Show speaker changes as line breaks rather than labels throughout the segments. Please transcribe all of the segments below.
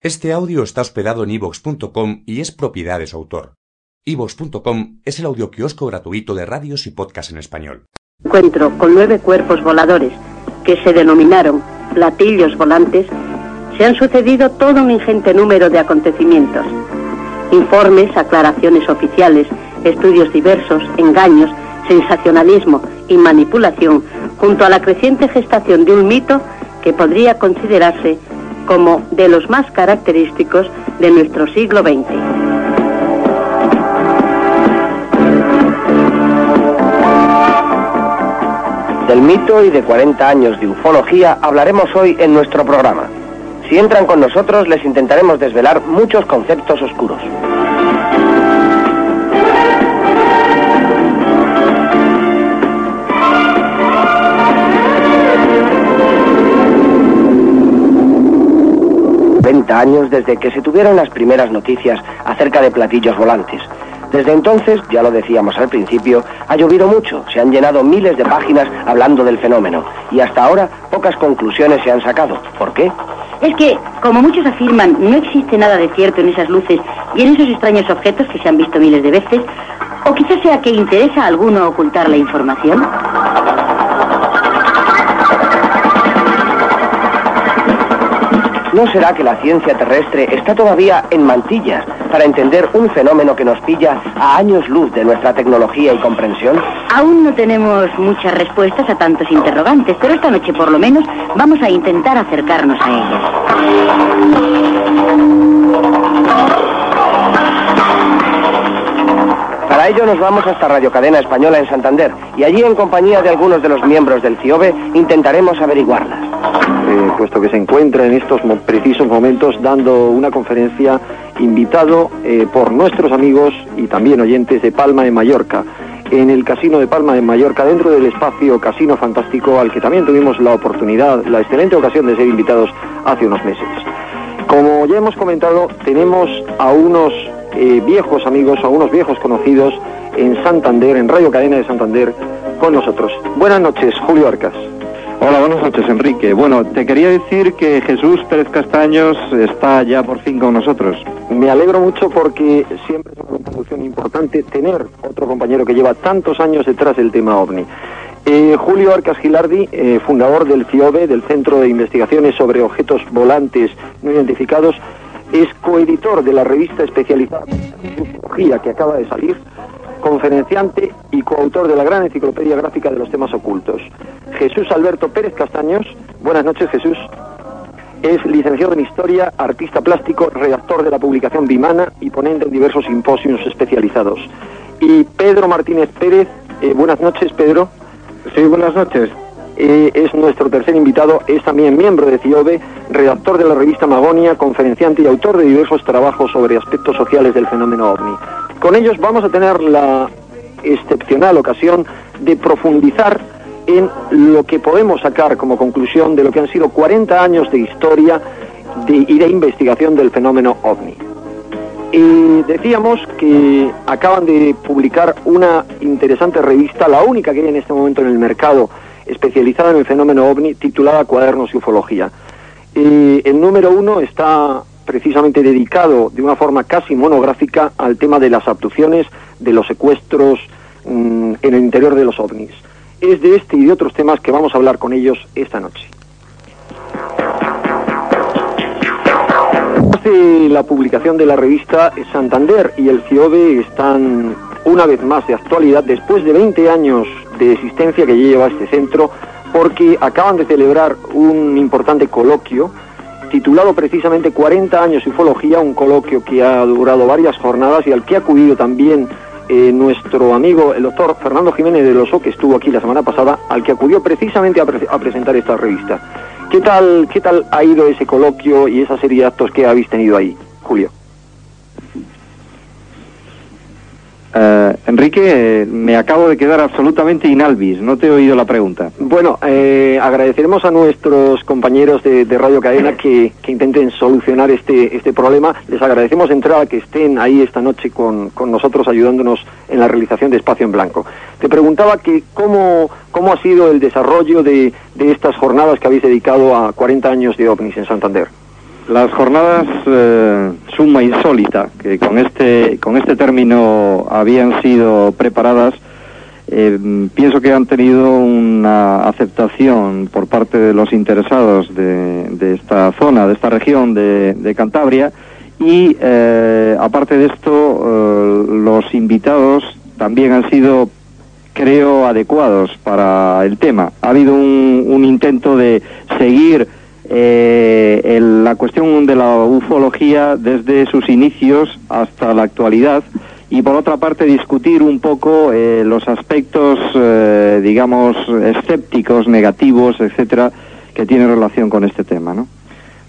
Este audio está hospedado en ivox.com y es propiedad de su autor. ivox.com es el audioquiosco gratuito de radios y podcasts en español.
Encuentro con nueve cuerpos voladores que se denominaron platillos volantes, se han sucedido todo un ingente número de acontecimientos. Informes, aclaraciones oficiales, estudios diversos, engaños, sensacionalismo y manipulación, junto a la creciente gestación de un mito que podría considerarse como de los más característicos de nuestro siglo XX.
Del mito y de 40 años de ufología hablaremos hoy en nuestro programa. Si entran con nosotros les intentaremos desvelar muchos conceptos oscuros. 20 años desde que se tuvieron las primeras noticias acerca de platillos volantes. Desde entonces, ya lo decíamos al principio, ha llovido mucho, se han llenado miles de páginas hablando del fenómeno y hasta ahora pocas conclusiones se han sacado. ¿Por qué?
Es que, como muchos afirman, no existe nada de cierto en esas luces y en esos extraños objetos que se han visto miles de veces, o quizás sea que interesa a alguno ocultar la información.
¿No será que la ciencia terrestre está todavía en mantillas para entender un fenómeno que nos pilla a años luz de nuestra tecnología y comprensión?
Aún no tenemos muchas respuestas a tantos interrogantes, pero esta noche por lo menos vamos a intentar acercarnos a ellas.
Para ello nos vamos hasta Radio Cadena Española en Santander y allí en compañía de algunos de los miembros del CIOBE intentaremos averiguarlas.
Eh, puesto que se encuentra en estos precisos momentos dando una conferencia invitado eh, por nuestros amigos y también oyentes de Palma de Mallorca, en el Casino de Palma de Mallorca, dentro del espacio Casino Fantástico, al que también tuvimos la oportunidad, la excelente ocasión de ser invitados hace unos meses. Como ya hemos comentado, tenemos a unos eh, viejos amigos, a unos viejos conocidos en Santander, en Radio Cadena de Santander, con nosotros. Buenas noches, Julio Arcas.
Hola, buenas noches, Enrique. Bueno, te quería decir que Jesús Pérez Castaños está ya por fin con nosotros.
Me alegro mucho porque siempre es una contribución importante tener otro compañero que lleva tantos años detrás del tema OVNI. Eh, Julio Arcas Gilardi, eh, fundador del CIOBE, del Centro de Investigaciones sobre Objetos Volantes No Identificados, es coeditor de la revista especializada en que acaba de salir conferenciante y coautor de la gran enciclopedia gráfica de los temas ocultos. Jesús Alberto Pérez Castaños, buenas noches Jesús, es licenciado en Historia, artista plástico, redactor de la publicación Bimana y ponente en diversos simposios especializados. Y Pedro Martínez Pérez, eh, buenas noches Pedro.
Sí, buenas noches.
Eh, es nuestro tercer invitado, es también miembro de CIOBE, redactor de la revista Magonia, conferenciante y autor de diversos trabajos sobre aspectos sociales del fenómeno OVNI. Con ellos vamos a tener la excepcional ocasión de profundizar en lo que podemos sacar como conclusión de lo que han sido 40 años de historia y de investigación del fenómeno ovni. Y decíamos que acaban de publicar una interesante revista, la única que hay en este momento en el mercado, especializada en el fenómeno ovni, titulada Cuadernos y Ufología. el número uno está precisamente dedicado de una forma casi monográfica al tema de las abducciones, de los secuestros mm, en el interior de los ovnis. Es de este y de otros temas que vamos a hablar con ellos esta noche. Hace la publicación de la revista Santander y el CIOBE están una vez más de actualidad después de 20 años de existencia que lleva este centro porque acaban de celebrar un importante coloquio titulado precisamente 40 años ufología, un coloquio que ha durado varias jornadas y al que ha acudido también eh, nuestro amigo el doctor Fernando Jiménez de Loso, que estuvo aquí la semana pasada, al que acudió precisamente a, a, presentar esta revista. ¿Qué tal, ¿Qué tal ha ido ese coloquio y esa serie de actos que habéis tenido ahí, Julio?
Uh, Enrique, me acabo de quedar absolutamente inalvis, no te he oído la pregunta.
Bueno, eh, agradeceremos a nuestros compañeros de, Radio Cadena que, que, intenten solucionar este, este problema. Les agradecemos de entrada que estén ahí esta noche con, con, nosotros ayudándonos en la realización de Espacio en Blanco. Te preguntaba que cómo, cómo ha sido el desarrollo de, de estas jornadas que habéis dedicado a 40 años de OVNIs en Santander.
Las jornadas eh, suma insólita, que con este, con este término habían sido preparadas, eh, pienso que han tenido una aceptación por parte de los interesados de, esta zona, de esta región de, Cantabria, y eh, aparte de esto, los invitados también han sido creo adecuados para el tema. Ha habido un intento de seguir eh, la cuestión de la ufología desde sus inicios hasta la actualidad y por otra parte discutir un poco eh, los aspectos, eh, digamos, escépticos, negativos, etcétera, que tienen relación con este tema, ¿no?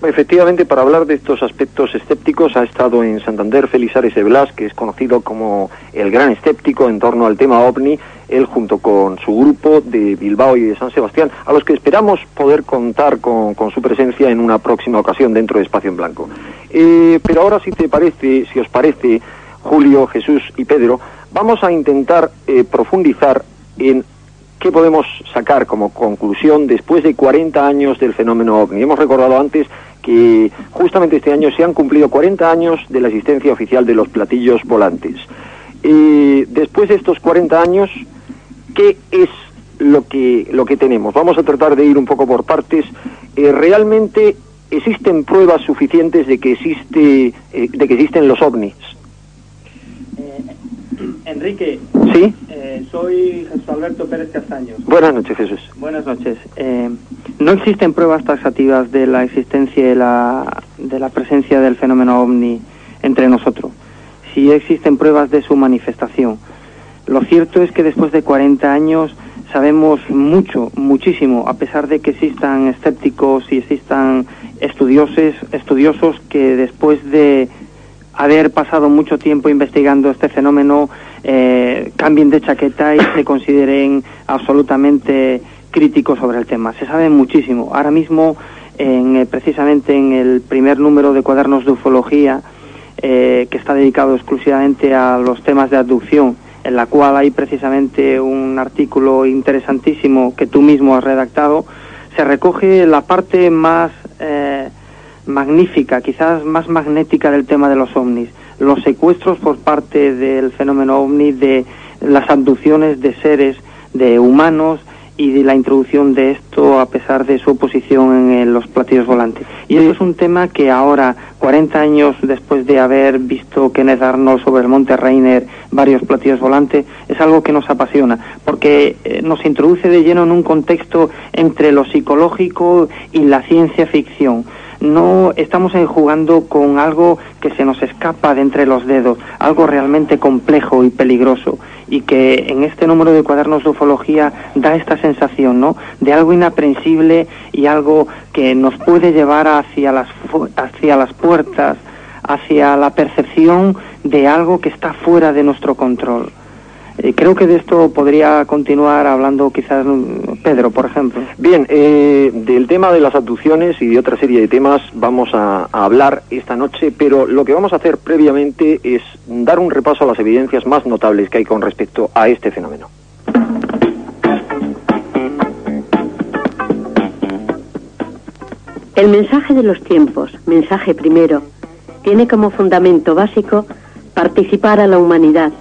Efectivamente, para hablar de estos aspectos escépticos ha estado en Santander Félix Ares Blas, que es conocido como el gran escéptico en torno al tema OVNI, él junto con su grupo de Bilbao y de San Sebastián, a los que esperamos poder contar con, su presencia en una próxima ocasión dentro de Espacio en Blanco. Eh, pero ahora, si te parece, si os parece, Julio, Jesús y Pedro, vamos a intentar eh, profundizar en ¿Qué podemos sacar como conclusión después de 40 años del fenómeno OVNI? Hemos recordado antes que justamente este año se han cumplido 40 años de la existencia oficial de los platillos volantes. Y después de estos 40 años, ¿qué es lo que, lo que tenemos? Vamos a tratar de ir un poco por partes. Eh, ¿Realmente existen pruebas suficientes de que, existe, eh, de que existen los ovnis?
Enrique.
Sí.
Eh, soy Jesús Alberto Pérez Castaños.
Buenas noches, Jesús.
Buenas noches. Eh, no existen pruebas taxativas de la existencia y la, de la presencia del fenómeno ovni entre nosotros. Sí existen pruebas de su manifestación. Lo cierto es que después de 40 años sabemos mucho, muchísimo, a pesar de que existan escépticos y existan estudiosos, estudiosos que después de haber pasado mucho tiempo investigando este fenómeno eh, cambien de chaqueta y se consideren absolutamente críticos sobre el tema. Se sabe muchísimo. Ahora mismo, en, eh, precisamente en el primer número de cuadernos de ufología, eh, que está dedicado exclusivamente a los temas de abducción, en la cual hay precisamente un artículo interesantísimo que tú mismo has redactado, se recoge la parte más magnífica, quizás más magnética del tema de los ovnis, los secuestros por parte del fenómeno ovni de las abducciones de seres, de humanos y de la introducción de esto a pesar de su oposición en los platillos volantes. Y eso es un tema que ahora, 40 años después de haber visto Kenneth Arnold sobre el Monte Rainer varios platillos volantes, es algo que nos apasiona, porque eh, nos introduce de lleno en un contexto entre lo psicológico y la ciencia ficción no estamos jugando con algo que se nos escapa de entre los dedos, algo realmente complejo y peligroso y que en este número de cuadernos de ufología da esta sensación, ¿no? De algo inaprensible y algo que nos puede llevar hacia las hacia las puertas, hacia la percepción de algo que está fuera de nuestro control. Eh, creo que de esto podría continuar hablando quizás mm, Pedro, por ejemplo.
Bien, eh, del tema de las abducciones y de otra serie de temas vamos a, hablar esta noche, pero lo que vamos a hacer previamente es dar un repaso a las evidencias más notables que hay con respecto a este fenómeno.
El mensaje de los tiempos, mensaje primero, tiene como fundamento básico participar a la humanidad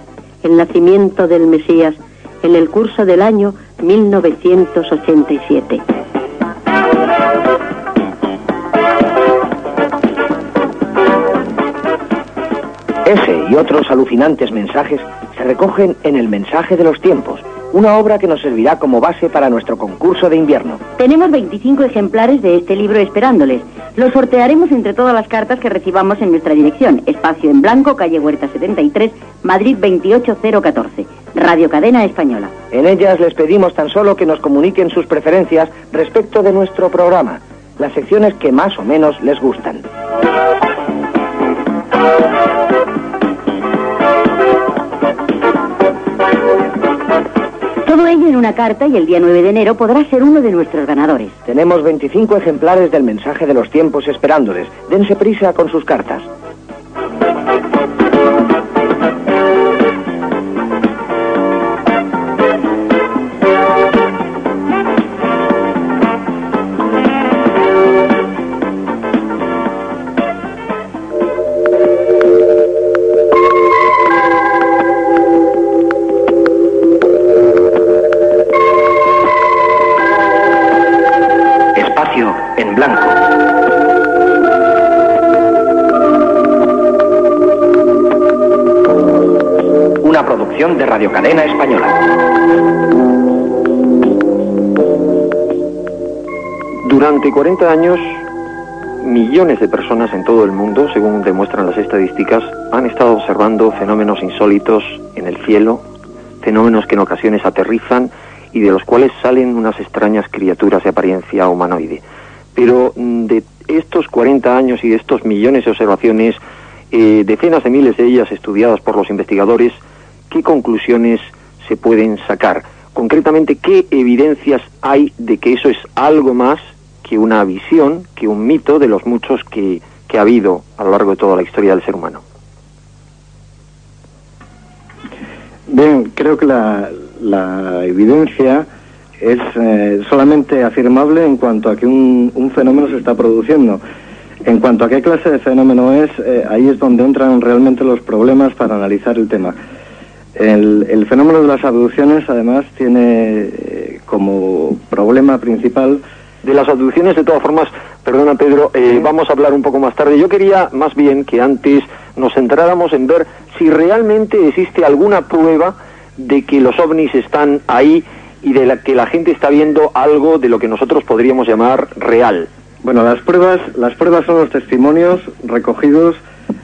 el nacimiento del Mesías en el curso del año 1987.
Ese y otros alucinantes mensajes se recogen en el mensaje de los tiempos, una obra que nos servirá como base para nuestro concurso de invierno.
Tenemos 25 ejemplares de este libro esperándoles. Los sortearemos entre todas las cartas que recibamos en nuestra dirección. Espacio en Blanco, calle Huerta 73, Madrid 28014. Radio Cadena Española.
En ellas les pedimos tan solo que nos comuniquen sus preferencias respecto de nuestro programa, las secciones que más o menos les gustan.
Todo ello en una carta y el día 9 de enero podrá ser uno de nuestros ganadores.
Tenemos 25 ejemplares del mensaje de los tiempos esperándoles. Dense prisa con sus cartas. Radio Cadena Española.
Durante 40 años, millones de personas en todo el mundo, según demuestran las estadísticas, han estado observando fenómenos insólitos en el cielo, fenómenos que en ocasiones aterrizan y de los cuales salen unas extrañas criaturas de apariencia humanoide. Pero mm, de estos 40 años y de estos millones de observaciones, eh, decenas de miles de ellas estudiadas por los investigadores, ¿qué conclusiones se pueden sacar? Concretamente, ¿qué evidencias hay de que eso es algo más que una visión, que un mito de los muchos que, que ha habido a lo largo de toda la historia del ser humano?
Bien, creo que la, la evidencia es eh, solamente afirmable en cuanto a que un, un, fenómeno se está produciendo. En cuanto a qué clase de fenómeno es, eh, ahí es donde entran realmente los problemas para analizar el tema. El, el fenómeno de las abducciones, además, tiene eh, como problema principal
de las abducciones, de todas formas, perdona Pedro, eh, vamos a hablar un poco más tarde. Yo quería más bien que antes nos centráramos en ver si realmente existe alguna prueba de que los ovnis están ahí y de la que la gente está viendo algo de lo que nosotros podríamos llamar real.
Bueno, las pruebas, las pruebas son los testimonios recogidos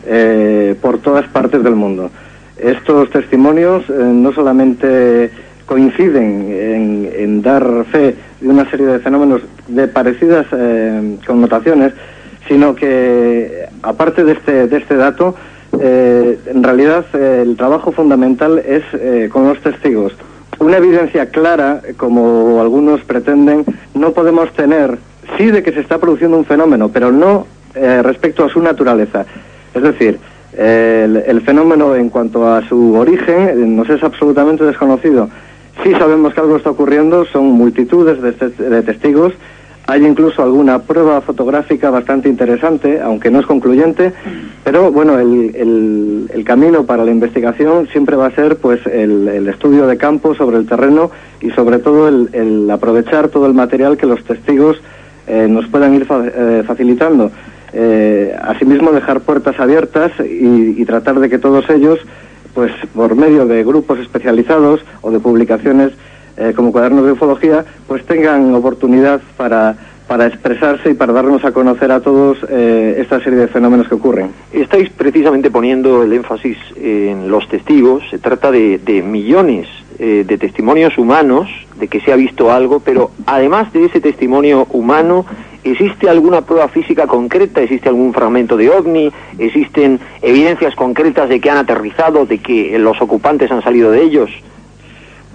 eh, por todas partes del mundo. Estos testimonios eh, no solamente coinciden en, dar fe de una serie de fenómenos de parecidas eh, connotaciones, sino que aparte de este, de este dato, eh, en realidad el trabajo fundamental es con los testigos. Una evidencia clara, como algunos pretenden, no podemos tener, sí de que se está produciendo un fenómeno, pero no respecto a su naturaleza. Es decir, el, fenómeno en cuanto a su origen nos es absolutamente desconocido. Sí sabemos que algo está ocurriendo, son multitudes de, de testigos hay incluso alguna prueba fotográfica bastante interesante, aunque no es concluyente, pero bueno, el, camino para la investigación siempre va a ser pues el, el, estudio de campo sobre el terreno y sobre todo el, aprovechar todo el material que los testigos eh, nos puedan ir fa eh, facilitando. Eh, asimismo, dejar puertas abiertas y, y tratar de que todos ellos, pues por medio de grupos especializados o de publicaciones, eh, como cuadernos de ufología, pues tengan oportunidad para, para expresarse y para darnos a conocer a todos eh, esta serie de fenómenos que ocurren.
Estáis precisamente poniendo el énfasis en los testigos, se trata de, de millones eh, de testimonios humanos de que se ha visto algo, pero además de ese testimonio humano, ¿existe alguna prueba física concreta? ¿Existe algún fragmento de ovni? ¿Existen evidencias concretas de que han aterrizado, de que los ocupantes han salido de ellos?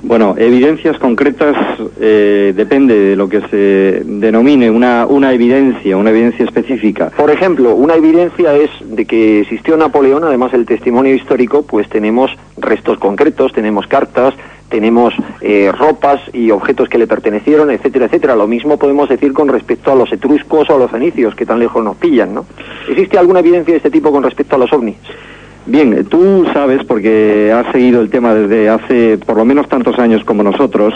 Bueno, evidencias concretas eh, depende de lo que se denomine una, una evidencia, una evidencia específica.
Por ejemplo, una evidencia es de que existió Napoleón, además del testimonio histórico, pues tenemos restos concretos, tenemos cartas, tenemos eh, ropas y objetos que le pertenecieron, etcétera, etcétera. Lo mismo podemos decir con respecto a los etruscos o a los fenicios, que tan lejos nos pillan, ¿no? ¿Existe alguna evidencia de este tipo con respecto a los ovnis?
Bien, tú sabes, porque has seguido el tema desde hace por lo menos tantos años como nosotros.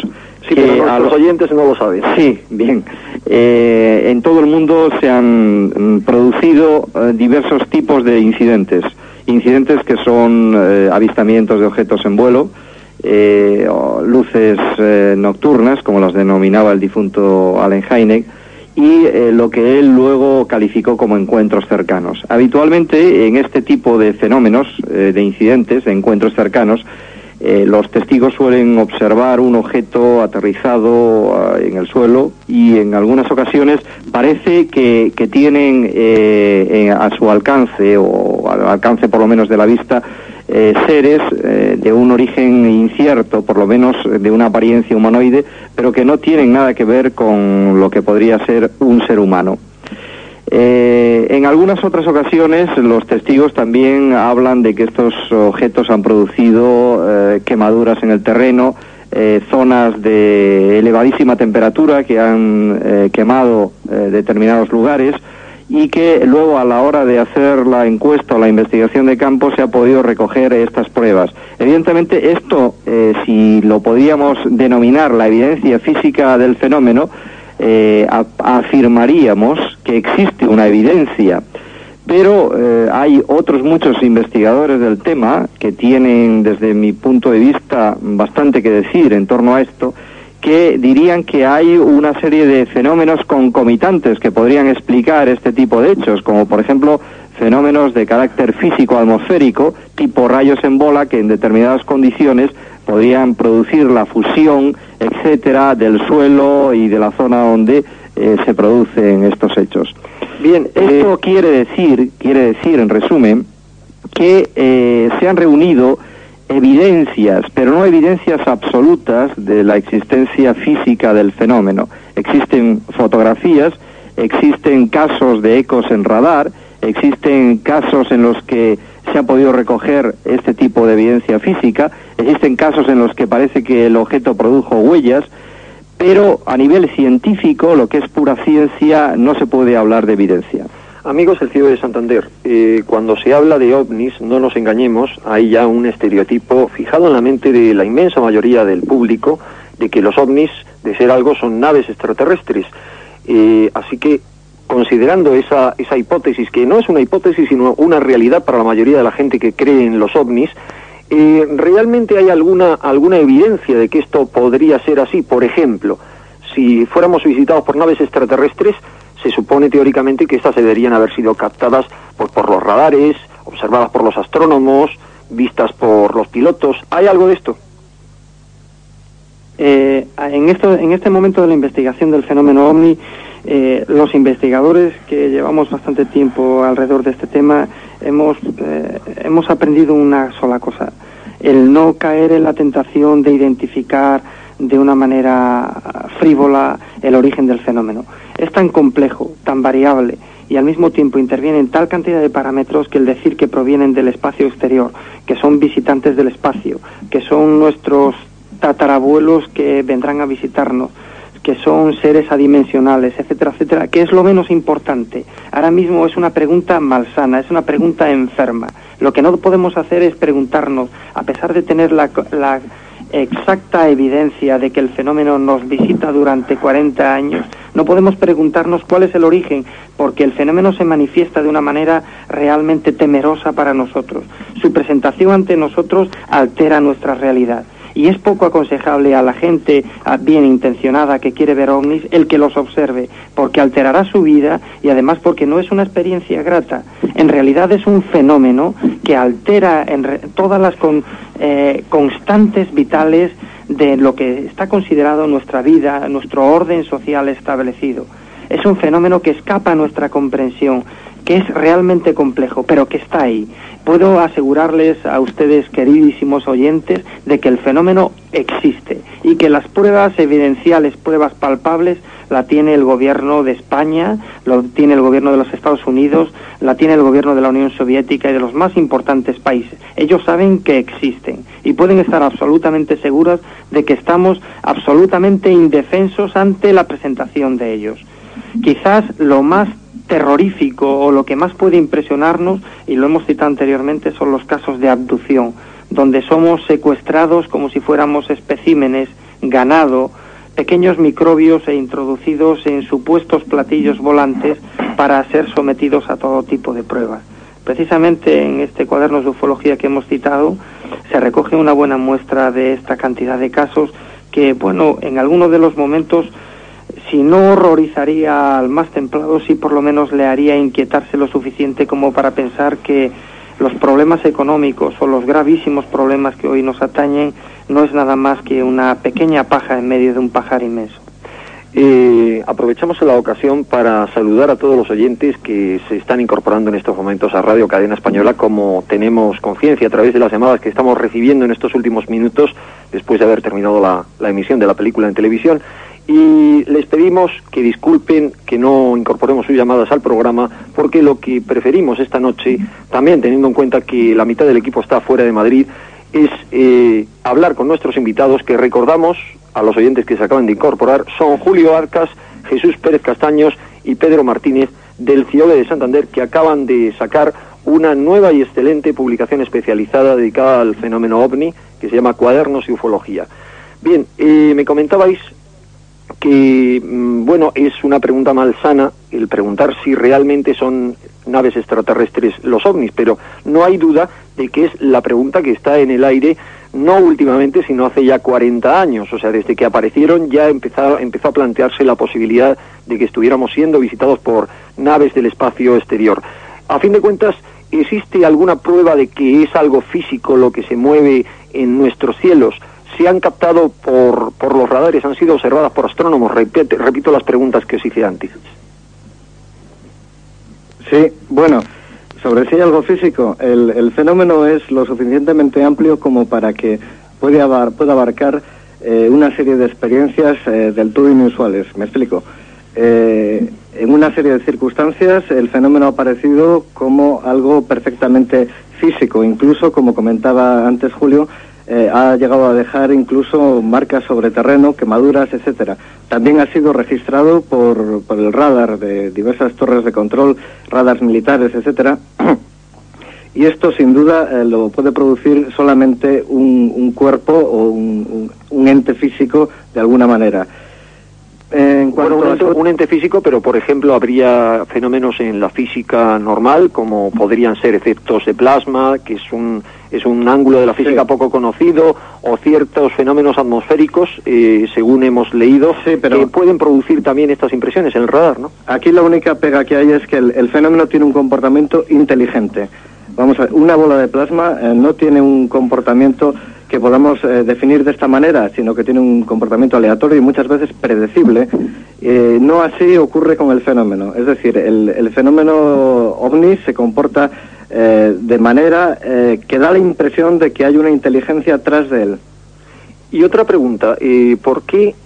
Sí, pero a los oyentes no lo saben.
Sí, bien. Eh, en todo el mundo se han mm, producido eh, diversos tipos de incidentes. Incidentes que son eh, avistamientos de objetos en vuelo, eh, luces eh, nocturnas, como las denominaba el difunto Allen Hynek, y eh, lo que él luego calificó como encuentros cercanos. Habitualmente en este tipo de fenómenos, eh, de incidentes, de encuentros cercanos, los testigos suelen observar un objeto aterrizado en el suelo y en algunas ocasiones parece que, que tienen a su alcance o al alcance por lo menos de la vista eh, seres eh, de un origen incierto, por lo menos de una apariencia humanoide, pero que no tienen nada que ver con lo que podría ser un ser humano. Eh, en algunas otras ocasiones los testigos también hablan de que estos objetos han producido eh, quemaduras en el terreno, eh, zonas de elevadísima temperatura que han quemado determinados lugares, y que luego a la hora de hacer la encuesta o la investigación de campo se ha podido recoger estas pruebas. Evidentemente esto, eh, si lo podíamos denominar la evidencia física del fenómeno, eh, afirmaríamos que existe una evidencia, pero eh, hay otros muchos investigadores del tema que tienen, desde mi punto de vista, bastante que decir en torno a esto, que dirían que hay una serie de fenómenos concomitantes que podrían explicar este tipo de hechos, como por ejemplo fenómenos de carácter físico atmosférico, tipo rayos en bola, que en determinadas condiciones podrían producir la fusión, etcétera, del suelo y de la zona donde eh, se producen estos hechos. Bien, esto quiere decir, quiere decir en resumen, que eh, se han reunido evidencias, pero no evidencias absolutas de la existencia física del fenómeno. Existen fotografías, existen casos de ecos en radar, existen casos en los que se ha podido recoger este tipo de evidencia física, existen casos en los que parece que el objeto produjo huellas, pero a nivel científico, lo que es pura ciencia, no se puede hablar de evidencia.
Amigos del Ciudad de Santander, eh, cuando se habla de ovnis, no nos engañemos, hay ya un estereotipo fijado en la mente de la inmensa mayoría del público de que los ovnis, de ser algo, son naves extraterrestres. Eh, así que, considerando esa, esa hipótesis, que no es una hipótesis, sino una realidad para la mayoría de la gente que cree en los ovnis, eh, ¿realmente hay alguna, alguna evidencia de que esto podría ser así? Por ejemplo, si fuéramos visitados por naves extraterrestres, se supone teóricamente que estas deberían haber sido captadas por, por los radares, observadas por los astrónomos, vistas por los pilotos. ¿Hay algo de esto?
Eh, en, esto, en este momento de la investigación del fenómeno OVNI, eh, los investigadores que llevamos bastante tiempo alrededor de este tema hemos, eh, hemos aprendido una sola cosa, el no caer en la tentación de identificar de una manera frívola el origen del fenómeno. Es tan complejo, tan variable y al mismo tiempo intervienen tal cantidad de parámetros que el decir que provienen del espacio exterior, que son visitantes del espacio, que son nuestros tatarabuelos que vendrán a visitarnos, que son seres adimensionales, etcétera, etcétera, que es lo menos importante. Ahora mismo es una pregunta malsana, es una pregunta enferma. Lo que no podemos hacer es preguntarnos, a pesar de tener la, la exacta evidencia de que el fenómeno nos visita durante 40 años, no podemos preguntarnos cuál es el origen, porque el fenómeno se manifiesta de una manera realmente temerosa para nosotros. Su presentación ante nosotros altera nuestra realidad. Y es poco aconsejable a la gente bien intencionada que quiere ver ovnis el que los observe, porque alterará su vida y además porque no es una experiencia grata. En realidad es un fenómeno que altera en todas las eh, constantes vitales de lo que está considerado nuestra vida, nuestro orden social establecido. Es un fenómeno que escapa a nuestra comprensión, que es realmente complejo, pero que está ahí. Puedo asegurarles a ustedes, queridísimos oyentes, de que el fenómeno existe y que las pruebas evidenciales, pruebas palpables, la tiene el gobierno de España, lo tiene el gobierno de los Estados Unidos, la tiene el gobierno de la Unión Soviética y de los más importantes países. Ellos saben que existen y pueden estar absolutamente seguros de que estamos absolutamente indefensos ante la presentación de ellos. Quizás lo más terrorífico o lo que más puede impresionarnos, y lo hemos citado anteriormente, son los casos de abducción, donde somos secuestrados como si fuéramos especímenes, ganado, pequeños microbios e introducidos en supuestos platillos volantes para ser sometidos a todo tipo de pruebas. Precisamente en este cuaderno de ufología que hemos citado se recoge una buena muestra de esta cantidad de casos que, bueno, en algunos de los momentos si no horrorizaría al más templado, sí por lo menos le haría inquietarse lo suficiente como para pensar que los problemas económicos o los gravísimos problemas que hoy nos atañen no es nada más que una pequeña paja en medio de un pajar inmenso.
Aprovechamos la ocasión para saludar a todos los oyentes que se están incorporando en estos momentos a Radio Cadena Española, como tenemos conciencia a través de las llamadas que estamos recibiendo en estos últimos minutos, después de haber terminado la, la emisión de la película en televisión y les pedimos que disculpen que no incorporemos sus llamadas al programa porque lo que preferimos esta noche, también teniendo en cuenta que la mitad del equipo está fuera de Madrid, es eh, hablar con nuestros invitados que recordamos a los oyentes que se acaban de incorporar, son Julio Arcas, Jesús Pérez Castaños y Pedro Martínez del CIOBE de Santander que acaban de sacar una nueva y excelente publicación especializada dedicada al fenómeno ovni que se llama Cuadernos y Ufología. Bien, eh, me comentabais que, mm, bueno, es una pregunta malsana el preguntar si realmente son naves extraterrestres los ovnis, pero no hay duda de que es la pregunta que está en el aire no últimamente, sino hace ya 40 años. O sea, desde que aparecieron ya empezó, empezó a plantearse la posibilidad de que estuviéramos siendo visitados por naves del espacio exterior. A fin de cuentas, ¿existe alguna prueba de que es algo físico lo que se mueve en nuestros cielos? ¿Se han captado por, por los radares? ¿Han sido observadas por astrónomos? Repito las preguntas que os hice antes.
Sí, bueno, sobre si hay algo físico, el, el, fenómeno es lo suficientemente amplio como para que pueda, pueda abarcar eh, una serie de experiencias eh, del todo inusuales. Me explico. Eh, en una serie de circunstancias el fenómeno ha aparecido como algo perfectamente físico, incluso como comentaba antes Julio, eh, ha llegado a dejar incluso marcas sobre terreno, quemaduras, etcétera. También ha sido registrado por, por el radar de diversas torres de control, radars militares, etcétera. y esto sin duda eh, lo puede producir solamente un, un cuerpo o un, un, un ente físico de alguna manera.
En bueno, un, ente, un, ente, físico, pero por ejemplo habría fenómenos en la física normal, como podrían ser efectos de plasma, que es un, es un ángulo de la física sí. poco conocido, o ciertos fenómenos atmosféricos, eh, según hemos leído,
sí, pero
que pueden producir también estas impresiones en el radar, ¿no?
Aquí la única pega que hay es que el, el fenómeno tiene un comportamiento inteligente. Vamos a ver, una bola de plasma eh, no tiene un comportamiento que podamos eh, definir de esta manera, sino que tiene un comportamiento aleatorio y muchas veces predecible. Eh, no así ocurre con el fenómeno. Es decir, el, el fenómeno ovni se comporta eh, de manera que da la impresión de que hay una inteligencia atrás de él.
Y otra pregunta, ¿por qué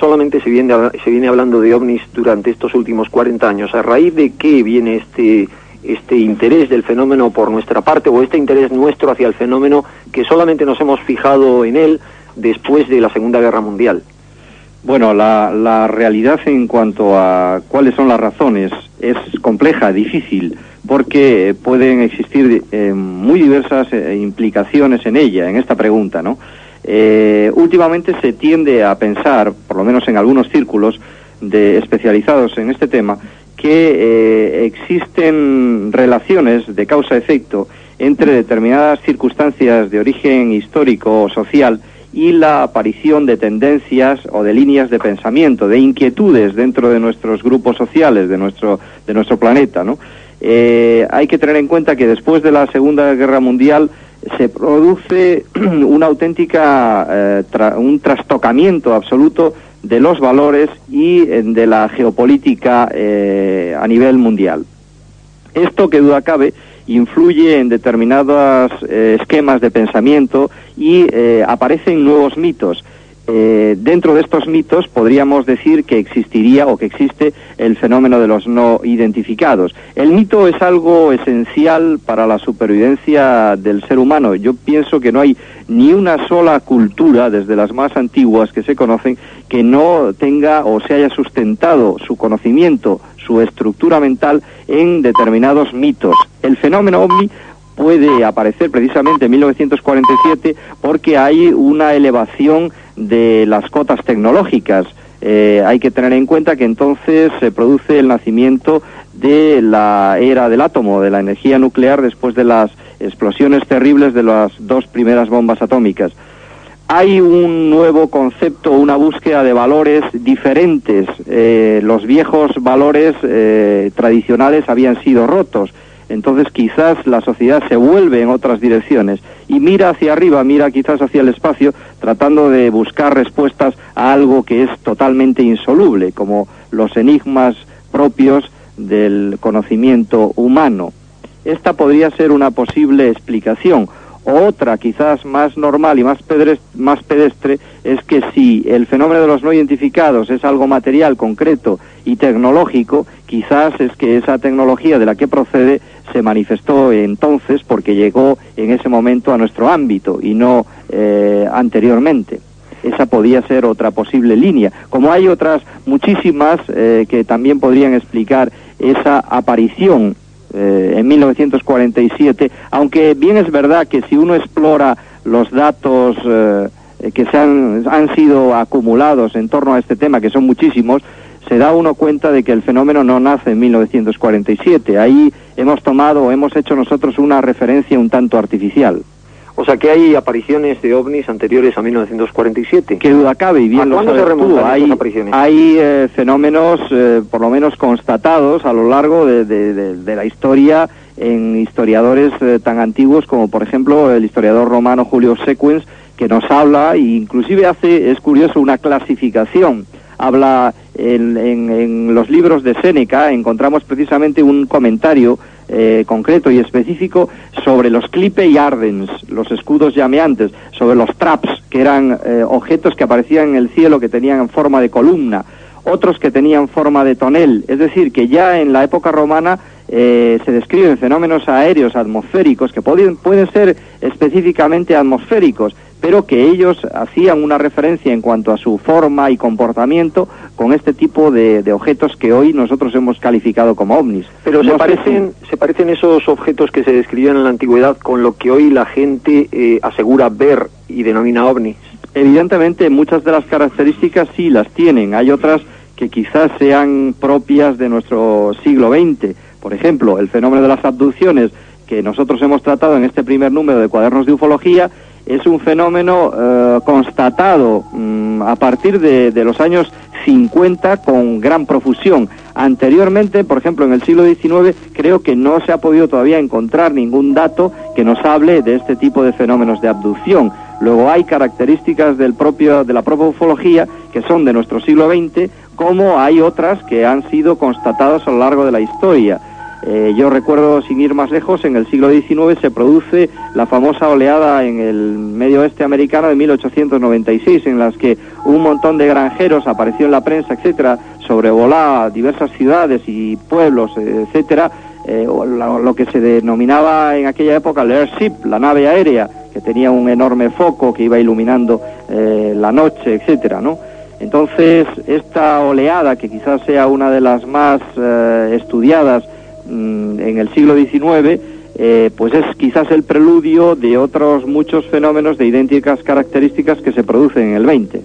solamente se viene, se viene hablando de ovnis durante estos últimos 40 años? ¿A raíz de qué viene este este interés del fenómeno por nuestra parte o este interés nuestro hacia el fenómeno que solamente nos hemos fijado en él después de la Segunda Guerra Mundial?
Bueno, la, la realidad en cuanto a cuáles son las razones es compleja, difícil, porque pueden existir eh, muy diversas eh, implicaciones en ella, en esta pregunta, ¿no? Eh, últimamente se tiende a pensar, por lo menos en algunos círculos de especializados en este tema, que eh, existen relaciones de causa-efecto entre determinadas circunstancias de origen histórico o social y la aparición de tendencias o de líneas de pensamiento, de inquietudes dentro de nuestros grupos sociales, de nuestro, de nuestro planeta, ¿no? Eh, hay que tener en cuenta que después de la Segunda Guerra Mundial se produce una auténtica, eh, un trastocamiento absoluto de los valores y de la geopolítica eh, a nivel mundial. Esto, que duda cabe, influye en determinados eh, esquemas de pensamiento y eh, aparecen nuevos mitos. Eh, dentro de estos mitos podríamos decir que existiría o que existe el fenómeno de los no identificados. El mito es algo esencial para la supervivencia del ser humano. Yo pienso que no hay ni una sola cultura, desde las más antiguas que se conocen, que no tenga o se haya sustentado su conocimiento, su estructura mental en determinados mitos. El fenómeno ovni puede aparecer precisamente en 1947 porque hay una elevación de las cotas tecnológicas. Eh, hay que tener en cuenta que entonces se produce el nacimiento de la era del átomo, de la energía nuclear después de las explosiones terribles de las dos primeras bombas atómicas. Hay un nuevo concepto, una búsqueda de valores diferentes. Eh, los viejos valores eh, tradicionales habían sido rotos entonces quizás la sociedad se vuelve en otras direcciones y mira hacia arriba, mira quizás hacia el espacio, tratando de buscar respuestas a algo que es totalmente insoluble, como los enigmas propios del conocimiento humano. Esta podría ser una posible explicación. Otra, quizás más normal y más pedestre, más pedestre, es que si el fenómeno de los no identificados es algo material, concreto y tecnológico, quizás es que esa tecnología de la que procede se manifestó entonces porque llegó en ese momento a nuestro ámbito y no eh, anteriormente. Esa podía ser otra posible línea, como hay otras muchísimas eh, que también podrían explicar esa aparición eh, en 1947, aunque bien es verdad que si uno explora los datos eh, que se han, han sido acumulados en torno a este tema, que son muchísimos, se da uno cuenta de que el fenómeno no nace en 1947. Ahí hemos tomado, hemos hecho nosotros una referencia un tanto artificial.
O sea que hay apariciones de ovnis anteriores a 1947.
Qué duda cabe, y bien
¿A
lo
cuándo
sabes
se remontan
tú. Hay,
apariciones?
hay eh, fenómenos, eh, por lo menos constatados a lo largo de, de- de- de la historia en historiadores eh, tan antiguos como, por ejemplo, el historiador romano Julio Sequens, que nos habla e inclusive hace, es curioso, una clasificación. Habla en, en- en los libros de Séneca, encontramos precisamente un comentario eh, concreto y específico sobre los clipe y ardens, los escudos llameantes, sobre los traps, que eran eh, objetos que aparecían en el cielo que tenían forma de columna, otros que tenían forma de tonel, es decir, que ya en la época romana eh, se describen fenómenos aéreos atmosféricos que pueden, pueden ser específicamente atmosféricos, pero que ellos hacían una referencia en cuanto a su forma y comportamiento con este tipo de, de objetos que hoy nosotros hemos calificado como ovnis.
Pero
No
se parecen, se parecen esos objetos que se describían en la antigüedad con lo que hoy la gente eh, asegura ver y denomina ovnis.
Evidentemente muchas de las características sí las tienen, hay otras que quizás sean propias de nuestro siglo XX. Por ejemplo, el fenómeno de las abducciones que nosotros hemos tratado en este primer número de cuadernos de ufología es un fenómeno eh, constatado mm, a partir de, los años 50 con gran profusión. Anteriormente, por ejemplo, en el siglo XIX, creo que no se ha podido todavía encontrar ningún dato que nos hable de este tipo de fenómenos de abducción. Luego hay características del propio, de la propia ufología que son de nuestro siglo XX, como hay otras que han sido constatadas a lo largo de la historia. Eh, yo recuerdo, sin ir más lejos, en el siglo XIX se produce la famosa oleada en el medio oeste americano de 1896, en las que un montón de granjeros apareció en la prensa, etcétera, sobrevolaba diversas ciudades y pueblos, etcétera, eh, lo que se denominaba en aquella época el airship, la nave aérea, que tenía un enorme foco que iba iluminando eh, la noche, etcétera, ¿no? Entonces, esta oleada, que quizás sea una de las más eh, estudiadas mm, en el siglo XIX, eh, pues es quizás el preludio de otros muchos fenómenos de idénticas características que se producen en el 20.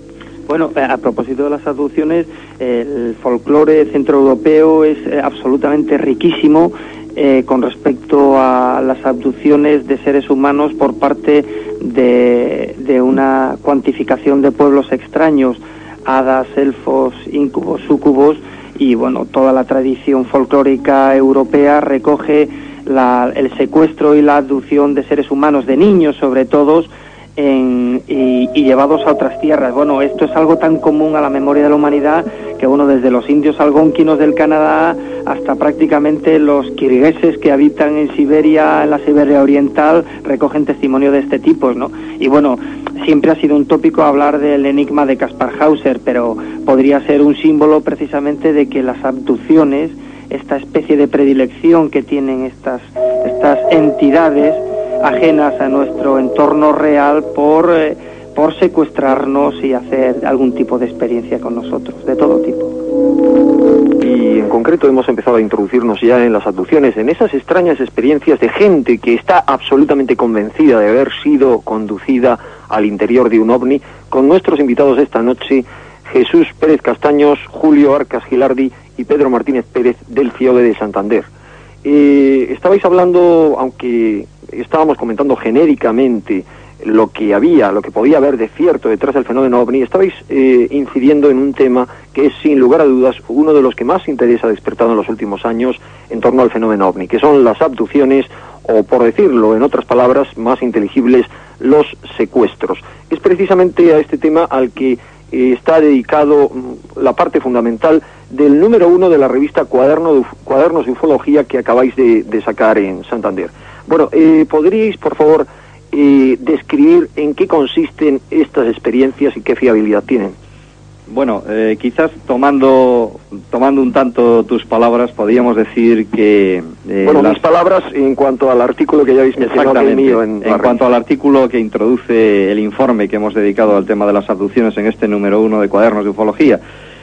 Bueno, eh, a propósito de las abducciones, el folclore centroeuropeo es eh, absolutamente riquísimo eh, con respecto a las abducciones de seres humanos por parte de, de una cuantificación de pueblos extraños, hadas, elfos, íncubos, súcubos, y bueno, toda la tradición folclórica europea recoge la- el secuestro y la abducción de seres humanos, de niños sobre todo, en- y, y llevados a otras tierras. Bueno, esto es algo tan común a la memoria de la humanidad que, bueno, desde los indios algonquinos del Canadá hasta prácticamente los kirgueses que habitan en Siberia, en la Siberia Oriental, recogen testimonio de este tipo, ¿no? Y bueno, siempre ha sido un tópico hablar del enigma de Kaspar Hauser, pero podría ser un símbolo precisamente de que las abducciones, esta especie de predilección que tienen estas, estas entidades, ajenas a nuestro entorno real por, eh, por secuestrarnos y hacer algún tipo de experiencia con nosotros, de todo tipo.
Y en concreto hemos empezado a introducirnos ya en las abducciones, en esas extrañas experiencias de gente que está absolutamente convencida de haber sido conducida al interior de un ovni, con nuestros invitados esta noche, Jesús Pérez Castaños, Julio Arcas Gilardi y Pedro Martínez Pérez del CIOBE de Santander. Eh, estabais hablando, aunque estábamos comentando genéricamente lo que había, lo que podía haber de cierto detrás del fenómeno ovni, estabais eh, incidiendo en un tema que es sin lugar a dudas uno de los que más interés ha despertado en los últimos años en torno al fenómeno ovni, que son las abducciones o por decirlo en otras palabras más inteligibles, los secuestros. Es precisamente a este tema al que eh, está dedicado mm, la parte fundamental del número uno de la revista Cuaderno Cuadernos de Ufología que acabáis de sacar en Santander. Bueno, eh, ¿podríais, por favor, eh, describir en qué consisten estas experiencias y qué fiabilidad tienen?
Bueno, eh, quizás tomando, tomando un tanto tus palabras, podríamos decir que... eh,
bueno,
las-
mis palabras en cuanto al artículo que ya habéis mencionado,
Exactamente.
mío en,
en cuanto al artículo que introduce el informe que hemos dedicado al tema de las abducciones en este número uno de cuadernos de ufología,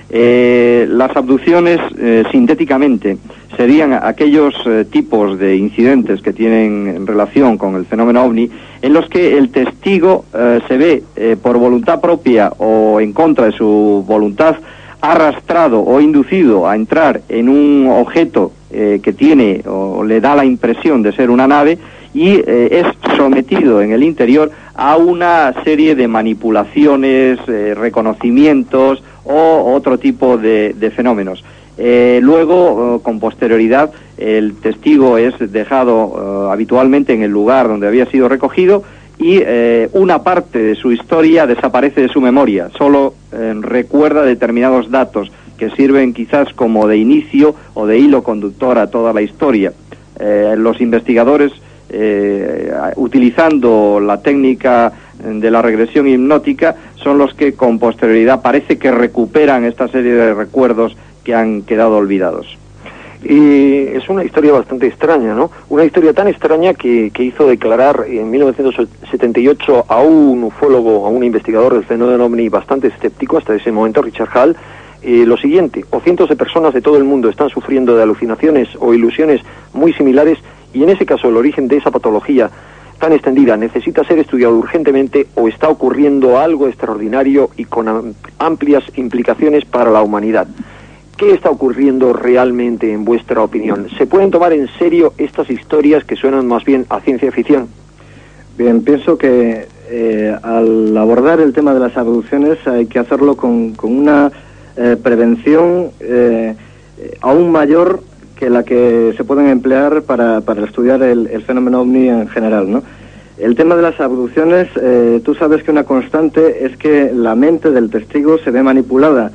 eh, las abducciones eh, sintéticamente serían aquellos eh, tipos de incidentes que tienen relación con el fenómeno ovni en los que el testigo eh, se ve por voluntad propia o en contra de su voluntad arrastrado o inducido a entrar en un objeto que tiene o le da la impresión de ser una nave y es sometido en el interior a una serie de manipulaciones, reconocimientos o otro tipo de, fenómenos. luego, con posterioridad, el testigo es dejado habitualmente en el lugar donde había sido recogido y una parte de su historia desaparece de su memoria, solo recuerda determinados datos que sirven quizás como de inicio o de hilo conductor a toda la historia. Eh, los investigadores, eh, utilizando la técnica de la regresión hipnótica, son los que con posterioridad parece que recuperan esta serie de recuerdos que han quedado olvidados.
Y es una historia bastante extraña, ¿no? Una historia tan extraña que, que, hizo declarar en 1978 a un ufólogo, a un investigador del fenómeno ovni bastante escéptico hasta ese momento, Richard Hall, eh, lo siguiente, o cientos de personas de todo el mundo están sufriendo de alucinaciones o ilusiones muy similares y en ese caso el origen de esa patología tan extendida necesita ser estudiado urgentemente o está ocurriendo algo extraordinario y con amplias implicaciones para la humanidad. ¿Qué está ocurriendo realmente en vuestra opinión? ¿Se pueden tomar en serio estas historias que suenan más bien a ciencia ficción?
Bien, pienso que eh, al abordar el tema de las abducciones hay que hacerlo con, una eh, prevención eh, aún mayor que la que se pueden emplear para, para estudiar el, fenómeno ovni en general, ¿no? El tema de las abducciones, eh, tú sabes que una constante es que la mente del testigo se ve manipulada.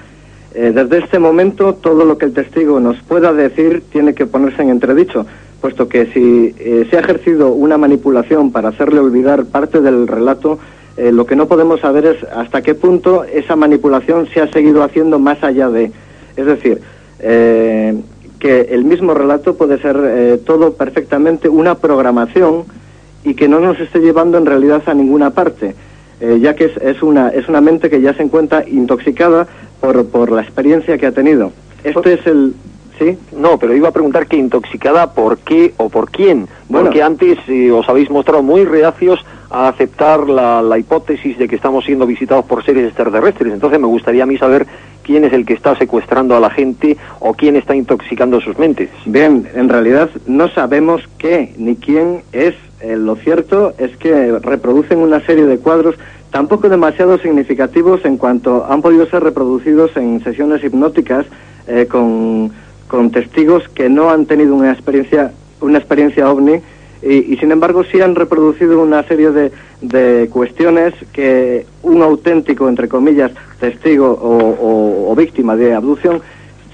desde este momento, todo lo que el testigo nos pueda decir tiene que ponerse en entredicho, puesto que si se ha ejercido una manipulación para hacerle olvidar parte del relato, eh, lo que no podemos saber es hasta qué punto esa manipulación se ha seguido haciendo más allá de. Es decir, eh, que el mismo relato puede ser eh, todo perfectamente una programación y que no nos esté llevando en realidad a ninguna parte, ya que es, es, una, es una mente que ya se encuentra intoxicada por, por la experiencia que ha tenido. Este es el, ¿Sí?
No, pero iba a preguntar que intoxicada por qué o por quién. Porque antes os habéis mostrado muy reacios a aceptar la, la, hipótesis de que estamos siendo visitados por seres extraterrestres. Entonces me gustaría a mí saber quién es el que está secuestrando a la gente o quién está intoxicando sus mentes.
Bien, en realidad no sabemos qué ni quién es. Eh, lo cierto es que reproducen una serie de cuadros tampoco demasiado significativos en cuanto han podido ser reproducidos en sesiones hipnóticas eh, con, con testigos que no han tenido una experiencia, una experiencia ovni y, sin embargo sí han reproducido una serie de, de, cuestiones que un auténtico, entre comillas, testigo o, víctima de abducción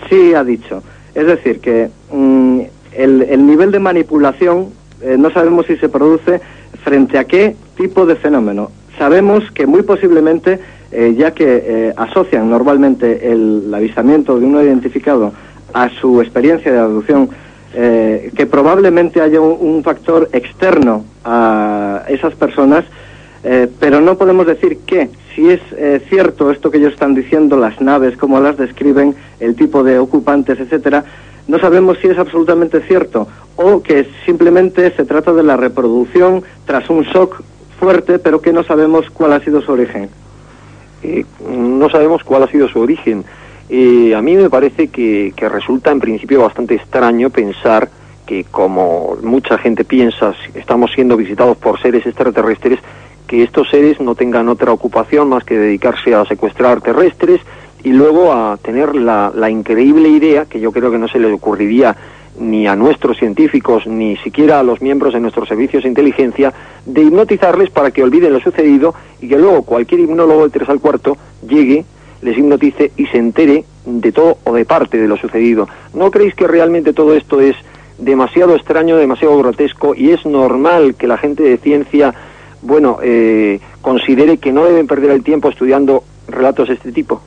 sí ha dicho. Es decir, que mm, el, nivel de manipulación eh, no sabemos si se produce frente a qué tipo de fenómeno. Sabemos que muy posiblemente, eh, ya que eh, asocian normalmente el avistamiento de uno identificado a su experiencia de abducción, eh, que probablemente haya un, factor externo a esas personas, eh, pero no podemos decir que, si es eh, cierto esto que ellos están diciendo, las naves, cómo las describen, el tipo de ocupantes, etcétera, no sabemos si es absolutamente cierto o que simplemente se trata de la reproducción tras un shock fuerte, pero que no sabemos cuál ha sido su origen.
no sabemos cuál ha sido su origen. Eh, a mí me parece que, resulta en principio bastante extraño pensar que como mucha gente piensa, estamos siendo visitados por seres extraterrestres, que estos seres no tengan otra ocupación más que dedicarse a secuestrar terrestres y luego a tener la, increíble idea, que yo creo que no se le ocurriría ni a nuestros científicos, ni siquiera a los miembros de nuestros servicios de inteligencia, de hipnotizarles para que olviden lo sucedido y que luego cualquier hipnólogo de tres al cuarto llegue les hipnotice y se entere de todo o de parte de lo sucedido. ¿No creéis que realmente todo esto es demasiado extraño, demasiado grotesco y es normal que la gente de ciencia, bueno, eh, considere que no deben perder el tiempo estudiando relatos de este tipo?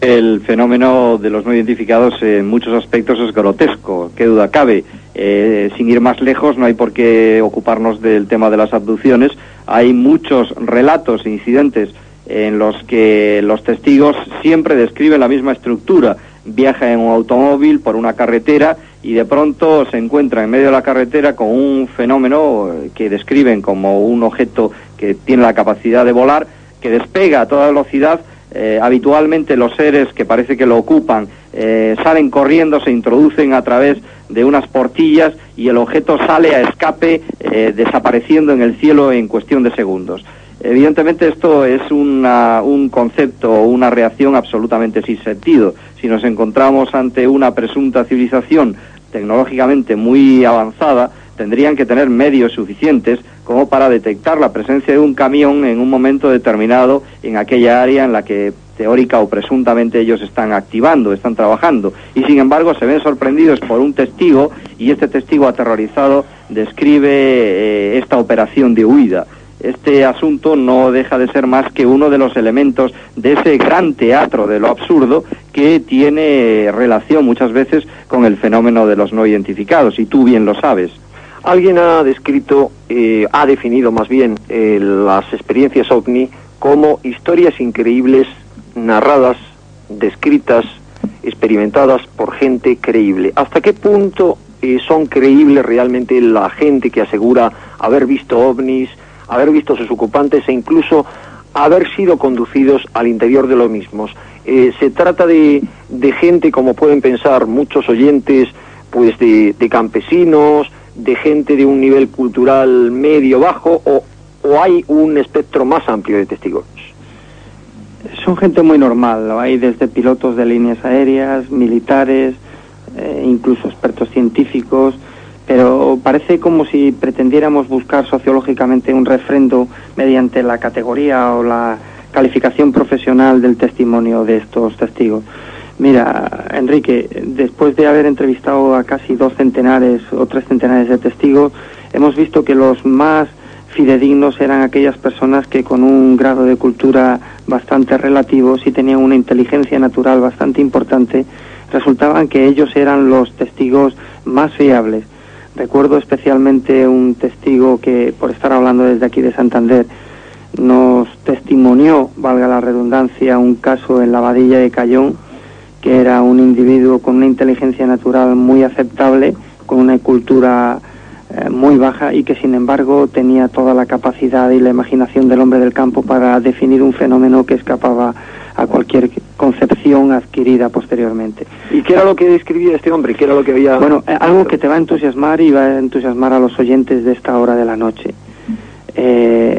El fenómeno de los no identificados en muchos aspectos es grotesco, qué duda cabe. Eh, sin ir más lejos, no hay por qué ocuparnos del tema de las abducciones. Hay muchos relatos e incidentes en los que los testigos siempre describen la misma estructura. Viaja en un automóvil por una carretera y de pronto se encuentra en medio de la carretera con un fenómeno que describen como un objeto que tiene la capacidad de volar, que despega a toda velocidad Eh, habitualmente los seres que parece que lo ocupan eh, salen corriendo, se introducen a través de unas portillas y el objeto sale a escape eh, desapareciendo en el cielo en cuestión de segundos. Evidentemente esto es un concepto o una reacción absolutamente sin sentido. Si nos encontramos ante una presunta civilización tecnológicamente muy avanzada, tendrían que tener medios suficientes como para detectar la presencia de un camión en un momento determinado en aquella área en la que teórica o presuntamente ellos están activando, están trabajando. Y sin embargo se ven sorprendidos por un testigo y este testigo aterrorizado describe eh, esta operación de huida. Este asunto no deja de ser más que uno de los elementos de ese gran teatro de lo absurdo que tiene relación muchas veces con el fenómeno de los no identificados, y tú bien lo sabes.
Alguien ha descrito, eh, ha definido más bien eh, las experiencias ovni como historias increíbles narradas, descritas, experimentadas por gente creíble. ¿Hasta qué punto eh, son creíbles realmente la gente que asegura haber visto ovnis, haber visto sus ocupantes e incluso haber sido conducidos al interior de los mismos? se trata de, de, gente, como pueden pensar muchos oyentes, pues de campesinos, de gente de un nivel cultural medio bajo o, o hay un espectro más amplio de testigos?
Son gente muy normal, hay desde pilotos de líneas aéreas, militares, eh, incluso expertos científicos, pero parece como si pretendiéramos buscar sociológicamente un refrendo mediante la categoría o la calificación profesional del testimonio de estos testigos. Mira, Enrique, después de haber entrevistado a casi dos centenares o tres centenares de testigos, hemos visto que los más fidedignos eran aquellas personas que con un grado de cultura bastante relativo, si tenían una inteligencia natural bastante importante, resultaban que ellos eran los testigos más fiables. Recuerdo especialmente un testigo que, por estar hablando desde aquí de Santander, nos testimonió, valga la redundancia, un caso en la Badilla de Cayón, que era un individuo con una inteligencia natural muy aceptable, con una cultura eh, muy baja y que sin embargo tenía toda la capacidad y la imaginación del hombre del campo para definir un fenómeno que escapaba a cualquier concepción adquirida posteriormente.
¿Y qué era lo que describía este hombre? ¿Qué era lo que había...?
Bueno, eh, algo que te va a entusiasmar y va a entusiasmar a los oyentes de esta hora de la noche. Eh,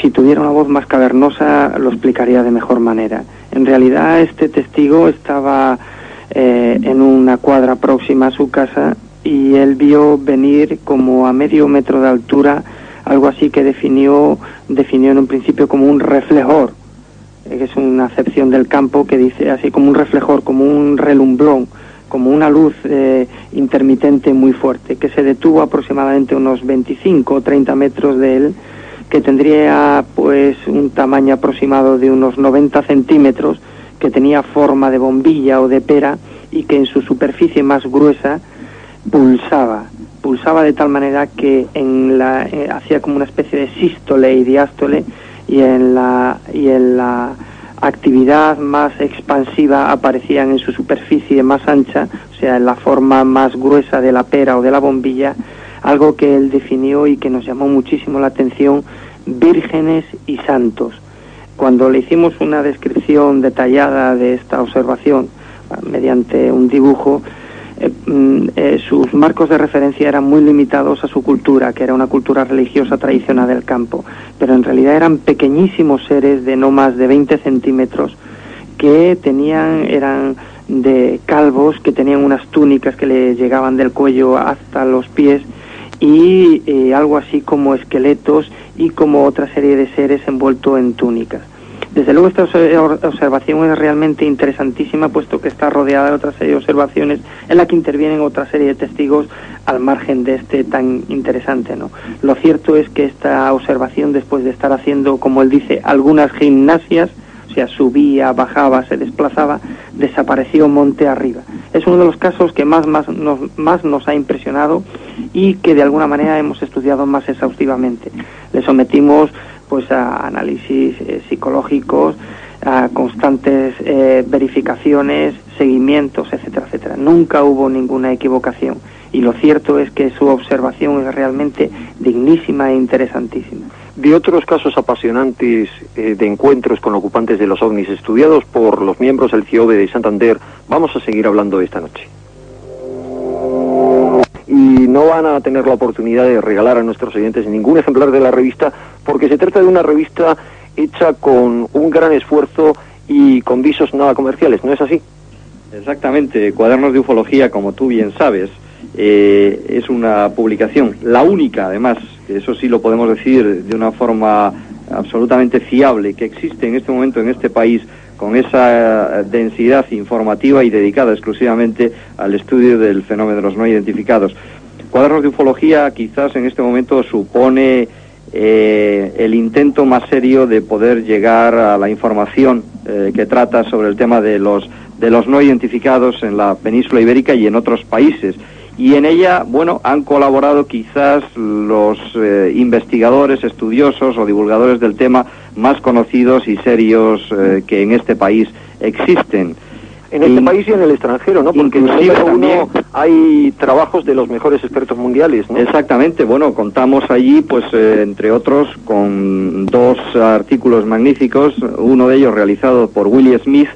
si tuviera una voz más cavernosa lo explicaría de mejor manera. En realidad este testigo estaba eh, en una cuadra próxima a su casa y él vio venir como a medio metro de altura algo así que definió, definió en un principio como un reflejor, que es una acepción del campo que dice así como un reflejor, como un relumblón, como una luz eh, intermitente muy fuerte, que se detuvo aproximadamente unos 25 o 30 metros de él que tendría pues un tamaño aproximado de unos 90 centímetros, que tenía forma de bombilla o de pera y que en su superficie más gruesa pulsaba, pulsaba de tal manera que en la, eh, hacía como una especie de sístole y diástole y en la, y en la actividad más expansiva aparecían en su superficie más ancha, o sea, en la forma más gruesa de la pera o de la bombilla, algo que él definió y que nos llamó muchísimo la atención, vírgenes y santos. Cuando le hicimos una descripción detallada de esta observación mediante un dibujo, eh, mm, eh, sus marcos de referencia eran muy limitados a su cultura, que era una cultura religiosa tradicional del campo, pero en realidad eran pequeñísimos seres de no más de 20 centímetros que tenían, eran de calvos, que tenían unas túnicas que le llegaban del cuello hasta los pies y eh, algo así como esqueletos y como otra serie de seres envueltos en túnicas. Desde luego esta observación es realmente interesantísima puesto que está rodeada de otra serie de observaciones en la que intervienen otra serie de testigos al margen de este tan interesante. ¿no? Lo cierto es que esta observación después de estar haciendo, como él dice, algunas gimnasias, o sea, subía, bajaba, se desplazaba, desapareció monte arriba. Es uno de los casos que más, más, más nos ha impresionado y que de alguna manera hemos estudiado más exhaustivamente. Le sometimos pues a análisis eh, psicológicos, a constantes eh, verificaciones, seguimientos, etcétera, etcétera. Nunca hubo ninguna equivocación y lo cierto es que su observación es realmente dignísima e interesantísima.
de otros casos apasionantes eh, de encuentros con ocupantes de los ovnis estudiados por los miembros del CIOBE de Santander, vamos a seguir hablando esta noche. Y no van a tener la oportunidad de regalar a nuestros oyentes ningún ejemplar de la revista, porque se trata de una revista hecha con un gran esfuerzo y con visos nada comerciales, ¿no es así?
Exactamente, Cuadernos de Ufología, como tú bien sabes, eh, es una publicación, la única además, eso sí lo podemos decir de una forma absolutamente fiable, que existe en este momento en este país con esa densidad informativa y dedicada exclusivamente al estudio del fenómeno de los no identificados. Cuadernos de ufología quizás en este momento supone eh, el intento más serio de poder llegar a la información eh, que trata sobre el tema de los de los no identificados en la península ibérica y en otros países y en ella, bueno, han colaborado quizás los eh, investigadores, estudiosos o divulgadores del tema más conocidos y serios eh, que en este país existen.
En este país y en el extranjero, ¿no? Porque en uno hay trabajos de los mejores expertos mundiales, ¿no?
Exactamente, bueno, contamos allí, pues, eh, entre otros, con dos artículos magníficos, uno de ellos realizado por Willie Smith,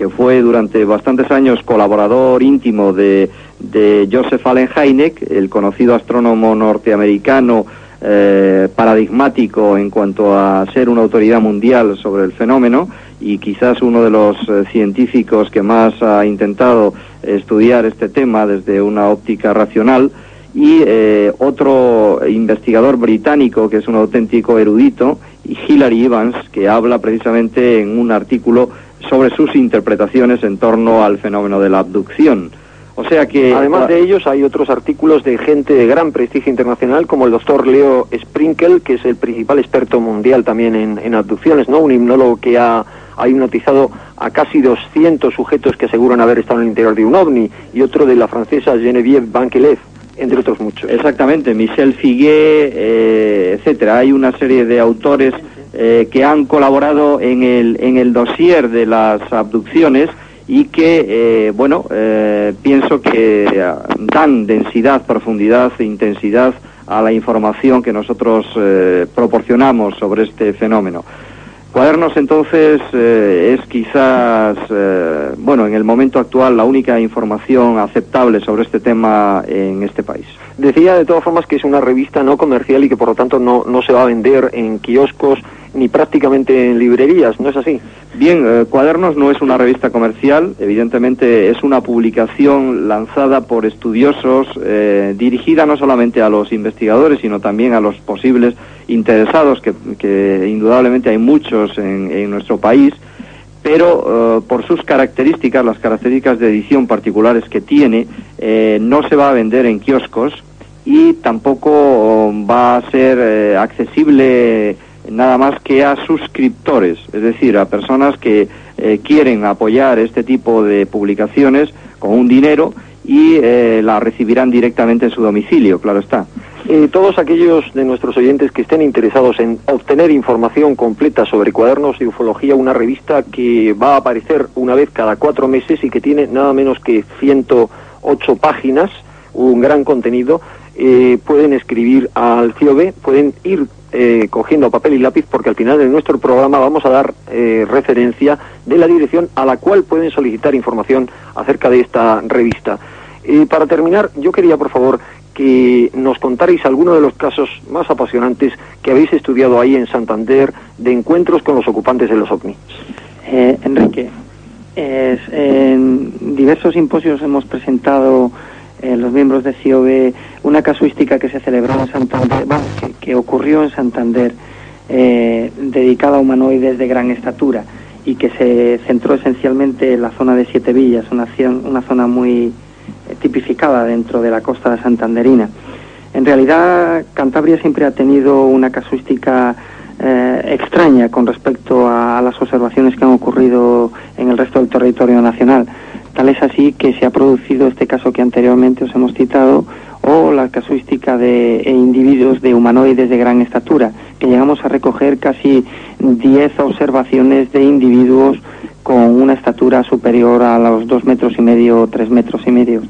que fue durante bastantes años colaborador íntimo de, de Joseph Allen Hynek, el conocido astrónomo norteamericano eh, paradigmático en cuanto a ser una autoridad mundial sobre el fenómeno y quizás uno de los eh, científicos que más ha intentado estudiar este tema desde una óptica racional. Y eh, otro investigador británico que es un auténtico erudito, Hilary Evans, que habla precisamente en un artículo sobre sus interpretaciones en torno al fenómeno de la abducción. O sea que...
Además de ellos hay otros artículos de gente de gran prestigio internacional como el doctor Leo Sprinkel, que es el principal experto mundial también en, abducciones, ¿no? Un hipnólogo que ha, ha, hipnotizado a casi 200 sujetos que aseguran haber estado en el interior de un ovni y otro de la francesa Geneviève Bankelev entre otros muchos.
Exactamente, Michel Figuet, eh, etcétera. Hay una serie de autores eh, que han colaborado en el, en el dossier de las abducciones y que, eh, bueno, eh, pienso que dan densidad, profundidad e intensidad a la información que nosotros proporcionamos sobre este fenómeno. Cuadernos entonces es quizás, bueno, en el momento actual la única información aceptable sobre este tema en este país.
Decía de todas formas que es una revista no comercial y que por lo tanto no, no se va a vender en kioscos ni prácticamente en librerías, ¿no es así?
Bien, eh, Cuadernos no es una revista comercial, evidentemente es una publicación lanzada por estudiosos, eh, dirigida no solamente a los investigadores, sino también a los posibles interesados, que, indudablemente hay muchos en, nuestro país, pero eh, por sus características, las características de edición particulares que tiene, no se va a vender en kioscos y tampoco va a ser accesible nada más que a suscriptores, es decir, a personas que eh, quieren apoyar este tipo de publicaciones con un dinero y eh, la recibirán directamente en su domicilio, claro está.
Eh, todos aquellos de nuestros oyentes que estén interesados en obtener información completa sobre cuadernos de ufología, una revista que va a aparecer una vez cada cuatro meses y que tiene nada menos que 108 páginas, un gran contenido, pueden escribir al CIOB, pueden ir eh, cogiendo papel y lápiz porque al final de nuestro programa vamos a dar eh, referencia de la dirección a la cual pueden solicitar información acerca de esta revista. Y para terminar, yo quería por favor que nos contarais algunos de los casos más apasionantes que habéis estudiado ahí en Santander de encuentros con los ocupantes de los OVNI.
Eh, Enrique, en diversos simposios hemos presentado eh, los miembros de CIOB una casuística que se celebró en Santander, que, ocurrió en Santander, eh, dedicada a humanoides de gran estatura y que se centró esencialmente en la zona de Siete Villas, una, una zona muy eh, tipificada dentro de la costa santanderina. En realidad, Cantabria siempre ha tenido una casuística extraña con respecto a, las observaciones que han ocurrido en el resto del territorio nacional. Tal es así que se ha producido este caso que anteriormente os hemos citado o la casuística de e individuos de humanoides de gran estatura, que llegamos a recoger casi 10 observaciones de individuos con una estatura superior a los dos metros y medio o tres metros y medio.